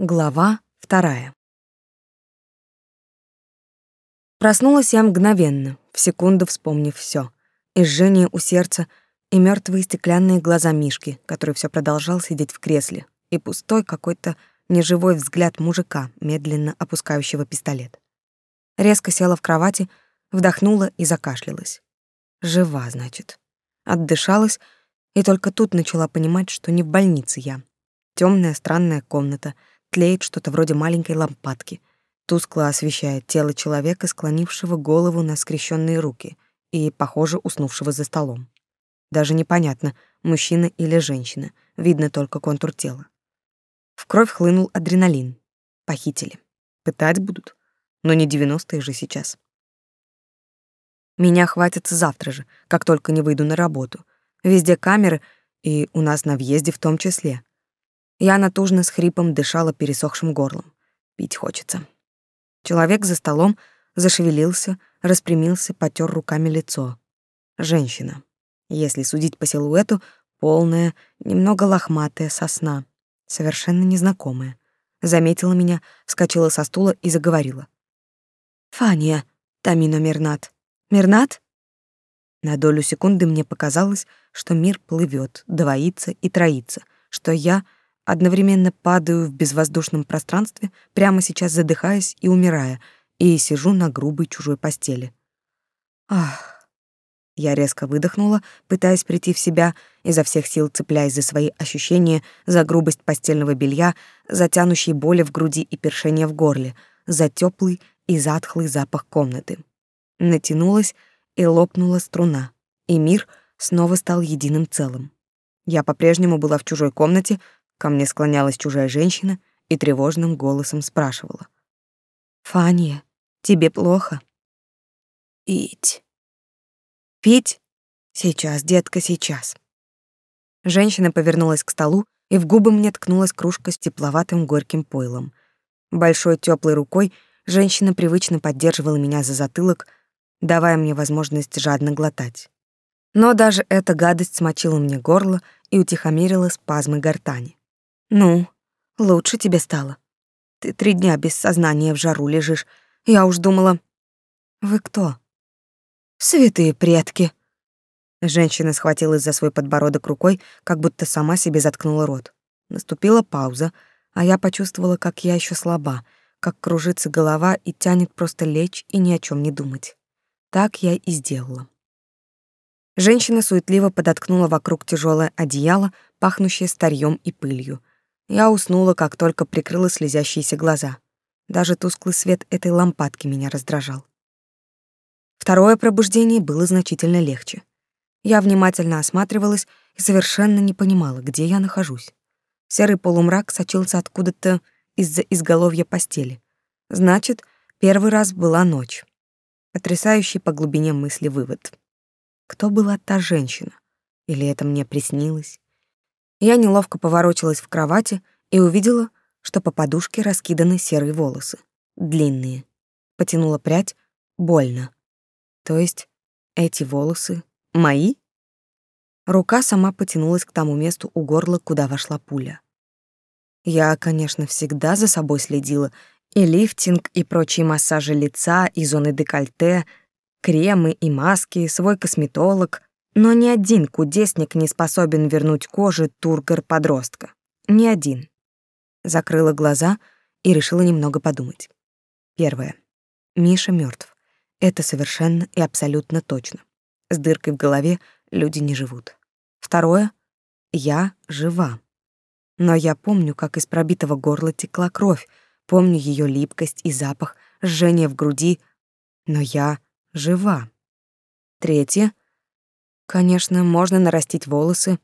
Глава вторая. Проснулась я мгновенно, в секунду вспомнив все: И жжение у сердца, и мертвые стеклянные глаза Мишки, который все продолжал сидеть в кресле, и пустой какой-то неживой взгляд мужика, медленно опускающего пистолет. Резко села в кровати, вдохнула и закашлялась. Жива, значит. Отдышалась, и только тут начала понимать, что не в больнице я. Темная странная комната — тлеет что-то вроде маленькой лампадки, тускло освещает тело человека, склонившего голову на скрещенные руки и, похоже, уснувшего за столом. Даже непонятно, мужчина или женщина, видно только контур тела. В кровь хлынул адреналин. Похитили. Пытать будут. Но не девяностые же сейчас. Меня хватится завтра же, как только не выйду на работу. Везде камеры, и у нас на въезде в том числе. Я натужно с хрипом дышала пересохшим горлом. Пить хочется. Человек за столом зашевелился, распрямился, потер руками лицо. Женщина. Если судить по силуэту, полная, немного лохматая сосна, совершенно незнакомая. Заметила меня, вскочила со стула и заговорила. «Фания, Тамино Мирнат. Мирнат?» На долю секунды мне показалось, что мир плывет, двоится и троится, что я — Одновременно падаю в безвоздушном пространстве, прямо сейчас задыхаясь и умирая, и сижу на грубой чужой постели. Ах. Я резко выдохнула, пытаясь прийти в себя, изо всех сил цепляясь за свои ощущения, за грубость постельного белья, за тянущие боли в груди и першение в горле, за теплый и затхлый запах комнаты. Натянулась и лопнула струна, и мир снова стал единым целым. Я по-прежнему была в чужой комнате, Ко мне склонялась чужая женщина и тревожным голосом спрашивала. «Фания, тебе плохо?» «Пить». «Пить? Сейчас, детка, сейчас». Женщина повернулась к столу, и в губы мне ткнулась кружка с тепловатым горьким пойлом. Большой теплой рукой женщина привычно поддерживала меня за затылок, давая мне возможность жадно глотать. Но даже эта гадость смочила мне горло и утихомирила спазмы гортани. Ну, лучше тебе стало. Ты три дня без сознания в жару лежишь. Я уж думала... Вы кто? Святые предки. Женщина схватилась за свой подбородок рукой, как будто сама себе заткнула рот. Наступила пауза, а я почувствовала, как я еще слаба, как кружится голова и тянет просто лечь и ни о чем не думать. Так я и сделала. Женщина суетливо подоткнула вокруг тяжелое одеяло, пахнущее старьем и пылью. Я уснула, как только прикрыла слезящиеся глаза. Даже тусклый свет этой лампадки меня раздражал. Второе пробуждение было значительно легче. Я внимательно осматривалась и совершенно не понимала, где я нахожусь. Серый полумрак сочился откуда-то из-за изголовья постели. Значит, первый раз была ночь. Потрясающий по глубине мысли вывод. Кто была та женщина? Или это мне приснилось? Я неловко поворочилась в кровати и увидела, что по подушке раскиданы серые волосы, длинные. Потянула прядь, больно. То есть эти волосы мои? Рука сама потянулась к тому месту у горла, куда вошла пуля. Я, конечно, всегда за собой следила, и лифтинг, и прочие массажи лица, и зоны декольте, кремы и маски, свой косметолог, но ни один кудесник не способен вернуть коже тургор-подростка. Ни один. Закрыла глаза и решила немного подумать. Первое. Миша мертв. Это совершенно и абсолютно точно. С дыркой в голове люди не живут. Второе. Я жива. Но я помню, как из пробитого горла текла кровь, помню ее липкость и запах, жжение в груди, но я жива. Третье — Конечно, можно нарастить волосы.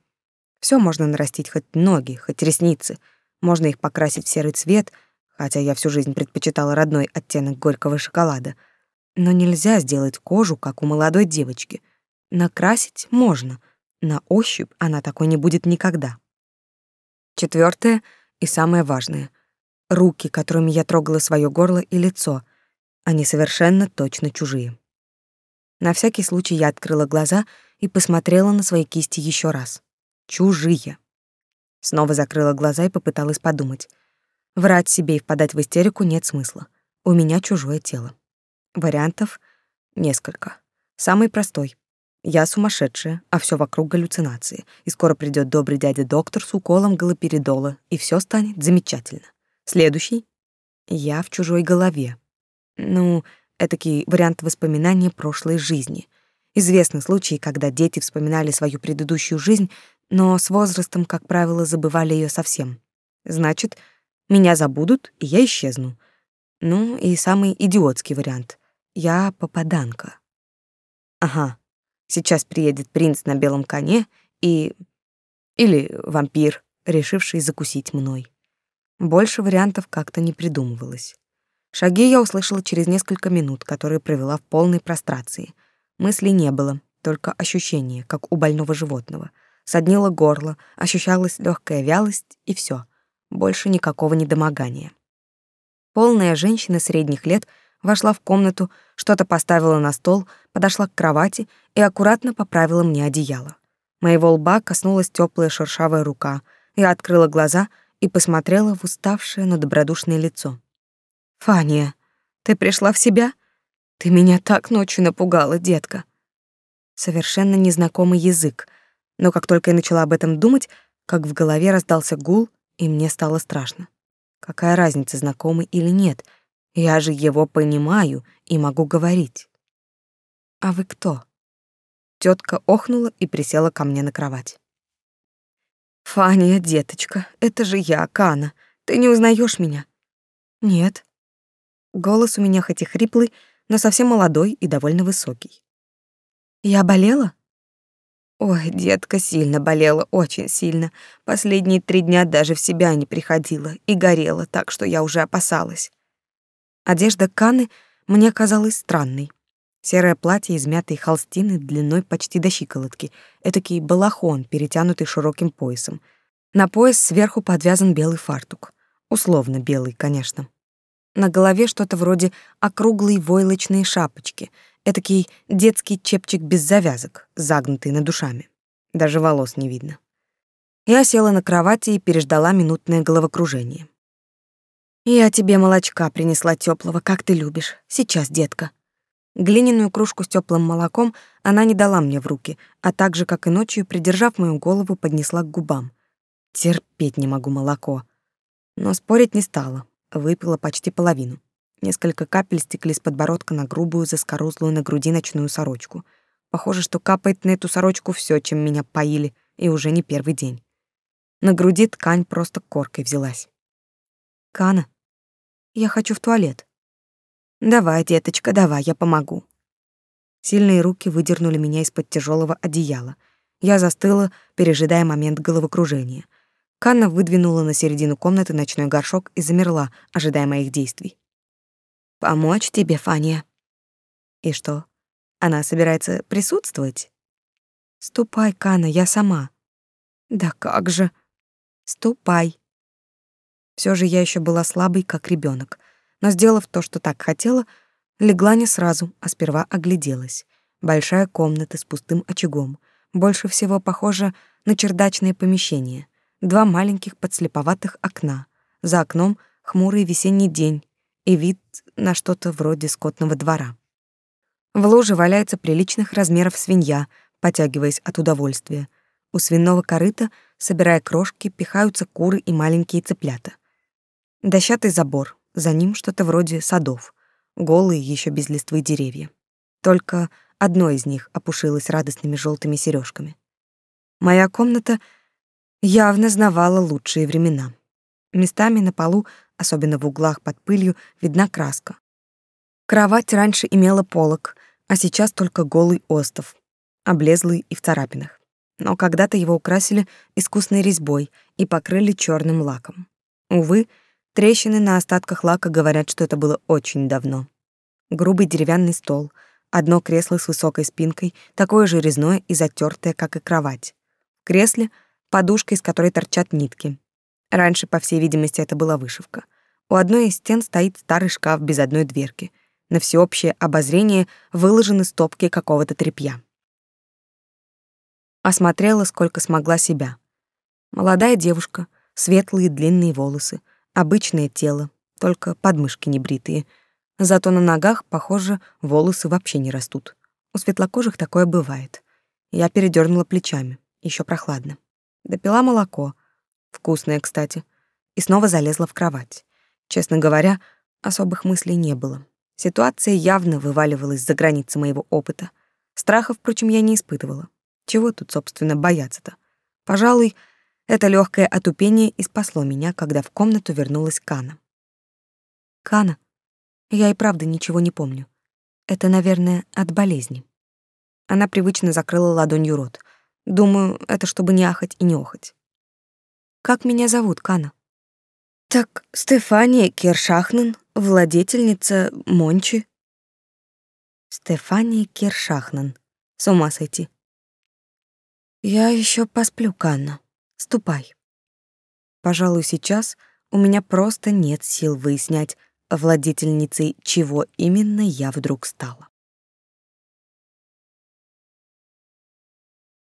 Все можно нарастить, хоть ноги, хоть ресницы. Можно их покрасить в серый цвет, хотя я всю жизнь предпочитала родной оттенок горького шоколада. Но нельзя сделать кожу, как у молодой девочки. Накрасить можно. На ощупь она такой не будет никогда. Четвертое и самое важное. Руки, которыми я трогала свое горло и лицо, они совершенно точно чужие. На всякий случай я открыла глаза и посмотрела на свои кисти еще раз. Чужие. Снова закрыла глаза и попыталась подумать. Врать себе и впадать в истерику нет смысла. У меня чужое тело. Вариантов несколько. Самый простой. Я сумасшедшая, а все вокруг галлюцинации, и скоро придет добрый дядя-доктор с уколом галоперидола, и все станет замечательно. Следующий. Я в чужой голове. Ну, этакий вариант воспоминания прошлой жизни. Известны случаи, когда дети вспоминали свою предыдущую жизнь, но с возрастом, как правило, забывали ее совсем. Значит, меня забудут, и я исчезну. Ну, и самый идиотский вариант. Я попаданка. Ага, сейчас приедет принц на белом коне и... Или вампир, решивший закусить мной. Больше вариантов как-то не придумывалось. Шаги я услышала через несколько минут, которые провела в полной прострации. Мыслей не было, только ощущение, как у больного животного. Соднило горло, ощущалась легкая вялость, и все. Больше никакого недомогания. Полная женщина средних лет вошла в комнату, что-то поставила на стол, подошла к кровати и аккуратно поправила мне одеяло. Моего лба коснулась теплая шершавая рука. Я открыла глаза и посмотрела в уставшее, но добродушное лицо. «Фания, ты пришла в себя? Ты меня так ночью напугала, детка». Совершенно незнакомый язык, но как только я начала об этом думать, как в голове раздался гул, и мне стало страшно. Какая разница, знакомый или нет? Я же его понимаю и могу говорить. А вы кто? Тетка охнула и присела ко мне на кровать. Фания, деточка, это же я, Кана. Ты не узнаешь меня? Нет. Голос у меня хоть и хриплый, но совсем молодой и довольно высокий. Я болела? Ой, детка сильно болела, очень сильно. Последние три дня даже в себя не приходила и горела, так что я уже опасалась. Одежда Каны мне казалась странной. Серое платье из мятой холстины длиной почти до щиколотки, этакий балахон, перетянутый широким поясом. На пояс сверху подвязан белый фартук. Условно белый, конечно. На голове что-то вроде округлой войлочной шапочки — Этакий детский чепчик без завязок, загнутый над душами. Даже волос не видно. Я села на кровати и переждала минутное головокружение. «Я тебе молочка принесла теплого, как ты любишь. Сейчас, детка». Глиняную кружку с теплым молоком она не дала мне в руки, а так же, как и ночью, придержав мою голову, поднесла к губам. Терпеть не могу молоко. Но спорить не стала, выпила почти половину. Несколько капель стекли с подбородка на грубую, заскорузлую на груди ночную сорочку. Похоже, что капает на эту сорочку все, чем меня поили, и уже не первый день. На груди ткань просто коркой взялась. «Кана, я хочу в туалет». «Давай, деточка, давай, я помогу». Сильные руки выдернули меня из-под тяжелого одеяла. Я застыла, пережидая момент головокружения. Канна выдвинула на середину комнаты ночной горшок и замерла, ожидая моих действий. Помочь тебе, Фаня. И что? Она собирается присутствовать? Ступай, Кана, я сама. Да как же? Ступай. Все же я еще была слабой, как ребенок, но сделав то, что так хотела, легла не сразу, а сперва огляделась. Большая комната с пустым очагом, больше всего похожа на чердачное помещение. Два маленьких подслеповатых окна. За окном хмурый весенний день, и вид на что-то вроде скотного двора. В луже валяется приличных размеров свинья, потягиваясь от удовольствия. У свиного корыта, собирая крошки, пихаются куры и маленькие цыплята. Дощатый забор, за ним что-то вроде садов, голые еще без листвы деревья. Только одно из них опушилось радостными желтыми сережками. Моя комната явно знавала лучшие времена. Местами на полу особенно в углах под пылью, видна краска. Кровать раньше имела полог, а сейчас только голый остов, облезлый и в царапинах. Но когда-то его украсили искусной резьбой и покрыли черным лаком. Увы, трещины на остатках лака говорят, что это было очень давно. Грубый деревянный стол, одно кресло с высокой спинкой, такое же резное и затертое, как и кровать. В кресле — подушка, из которой торчат нитки. Раньше, по всей видимости, это была вышивка. У одной из стен стоит старый шкаф без одной дверки. На всеобщее обозрение выложены стопки какого-то тряпья. Осмотрела, сколько смогла себя. Молодая девушка, светлые длинные волосы, Обычное тело, только подмышки не бритые. Зато на ногах, похоже, волосы вообще не растут. У светлокожих такое бывает. Я передернула плечами. Еще прохладно. Допила молоко. Вкусное, кстати. И снова залезла в кровать. Честно говоря, особых мыслей не было. Ситуация явно вываливалась за границы моего опыта. Страха, впрочем, я не испытывала. Чего тут, собственно, бояться-то? Пожалуй, это легкое отупение и спасло меня, когда в комнату вернулась Кана. Кана, я и правда ничего не помню. Это, наверное, от болезни. Она привычно закрыла ладонью рот. Думаю, это чтобы не ахать и не охать. Как меня зовут, Кана? Так, Стефания Киршахнен, владетельница Мончи. Стефания Киршахнен. С ума сойти. Я еще посплю, Канна. Ступай. Пожалуй, сейчас у меня просто нет сил выяснять, владетельницей чего именно я вдруг стала.